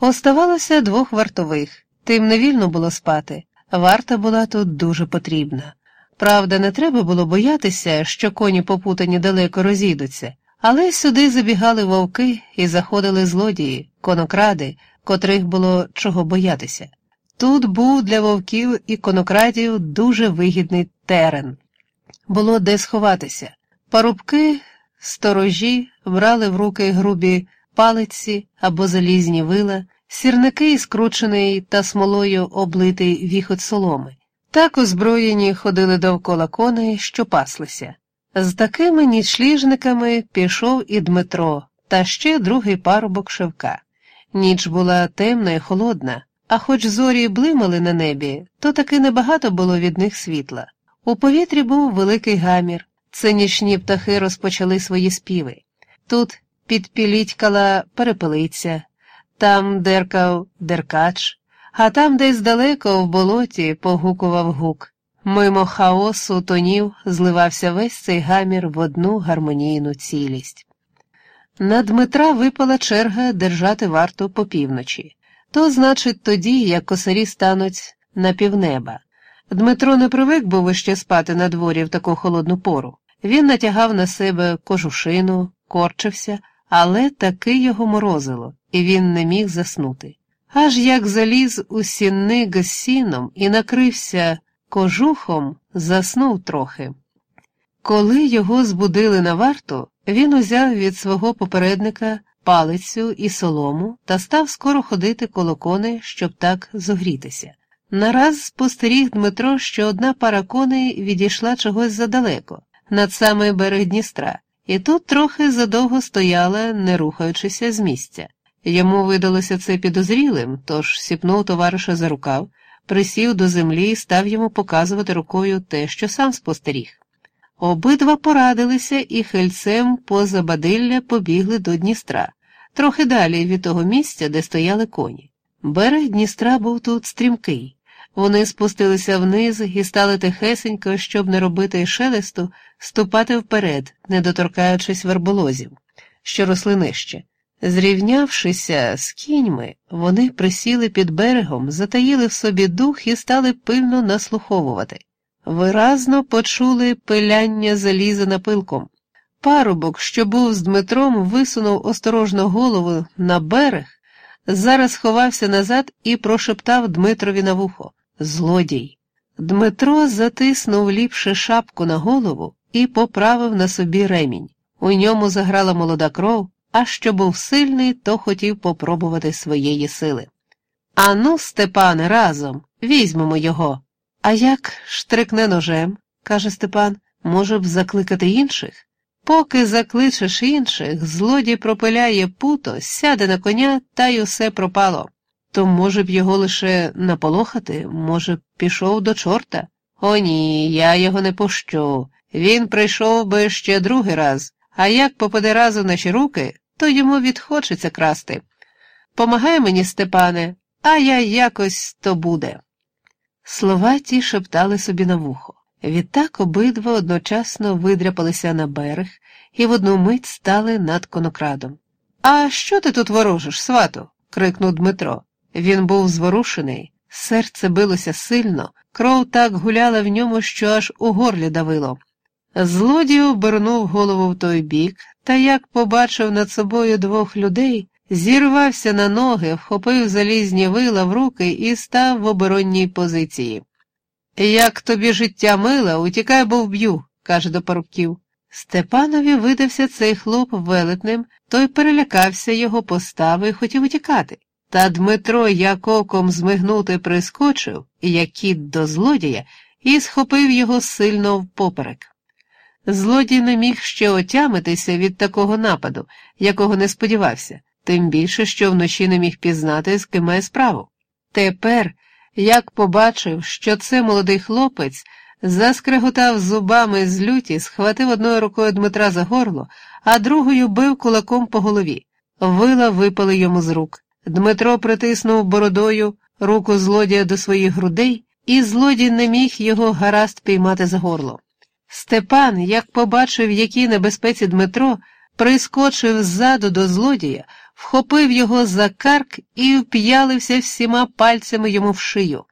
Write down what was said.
Оставалося двох вартових, тим не вільно було спати. Варта була тут дуже потрібна. Правда, не треба було боятися, що коні попутані далеко розійдуться, але сюди забігали вовки і заходили злодії, конокради, котрих було чого боятися. Тут був для вовків і конокрадів дуже вигідний терен. Було де сховатися. Парубки, сторожі брали в руки грубі палиці або залізні вила, сірники і скручений та смолою облитий віхот соломи. Так озброєні ходили довкола коней, що паслися. З такими нічліжниками пішов і Дмитро, та ще другий парубок Шевка. Ніч була темна і холодна, а хоч зорі блимали на небі, то таки небагато було від них світла. У повітрі був великий гамір, це нічні птахи розпочали свої співи. Тут підпілітькала перепелиця, там деркав деркач, а там десь далеко в болоті погукував гук. Мимо хаосу тонів зливався весь цей гамір в одну гармонійну цілість. На Дмитра випала черга держати варту по півночі, то значить тоді, як косарі стануть на півнеба. Дмитро не привик був іще спати на дворі в таку холодну пору. Він натягав на себе кожушину, корчився, але таки його морозило, і він не міг заснути. Аж як заліз у сінни гасіном і накрився кожухом, заснув трохи. Коли його збудили на варту, він узяв від свого попередника палицю і солому та став скоро ходити коло коней, щоб так зогрітися. Нараз спостеріг Дмитро, що одна пара коней відійшла чогось задалеко, над самий берег Дністра, і тут трохи задовго стояла, не рухаючися з місця. Йому видалося це підозрілим, тож сіпнув товариша за рукав, присів до землі і став йому показувати рукою те, що сам спостеріг. Обидва порадилися і хильцем поза бадилля побігли до Дністра, трохи далі від того місця, де стояли коні. Берег Дністра був тут стрімкий. Вони спустилися вниз і стали тихесенько, щоб не робити шелесту, ступати вперед, не доторкаючись верболозів, що росли нижче. Зрівнявшися з кіньми, вони присіли під берегом, затаїли в собі дух і стали пильно наслуховувати. Виразно почули пиляння заліза напилком. Парубок, що був з Дмитром, висунув осторожно голову на берег, зараз ховався назад і прошептав Дмитрові на вухо Злодій. Дмитро затиснув ліпше шапку на голову і поправив на собі ремінь. У ньому заграла молода кров а що був сильний, то хотів попробувати своєї сили. Ану, Степане, разом, візьмемо його. А як штрикне ножем, каже Степан, може б закликати інших? Поки закличеш інших, злодій пропиляє путо, сяде на коня та й усе пропало. То, може б, його лише наполохати, може б, пішов до чорта? О, ні, я його не пущу. Він прийшов би ще другий раз, а як попаде разу в наші руки, то йому відхочеться красти. Помагай мені, Степане, а я якось то буде. Слова ті шептали собі на вухо. Відтак обидва одночасно видряпалися на берег і в одну мить стали над конокрадом. А що ти тут ворожиш, свату? крикнув Дмитро. Він був зворушений, серце билося сильно, кров так гуляла в ньому, що аж у горлі давило. Злодій обернув голову в той бік, та як побачив над собою двох людей, зірвався на ноги, вхопив залізні вила в руки і став в оборонній позиції. Як тобі життя мила, утікай, бо вб'ю, каже до парубків. Степанові видався цей хлоп велетним, той перелякався його постави і хотів утікати. Та Дмитро як оком змигнути прискочив, як кіт до злодія, і схопив його сильно впоперек. Злодій не міг ще отямитися від такого нападу, якого не сподівався, тим більше, що вночі не міг пізнати, з ким має справу. Тепер, як побачив, що це молодий хлопець, заскреготав зубами з люті, схватив одною рукою Дмитра за горло, а другою бив кулаком по голові. Вила випали йому з рук. Дмитро притиснув бородою руку злодія до своїх грудей, і злодій не міг його гаразд піймати за горло. Степан, як побачив, якій небезпеці Дмитро, прискочив ззаду до злодія, вхопив його за карк і вп'ялився всіма пальцями йому в шию.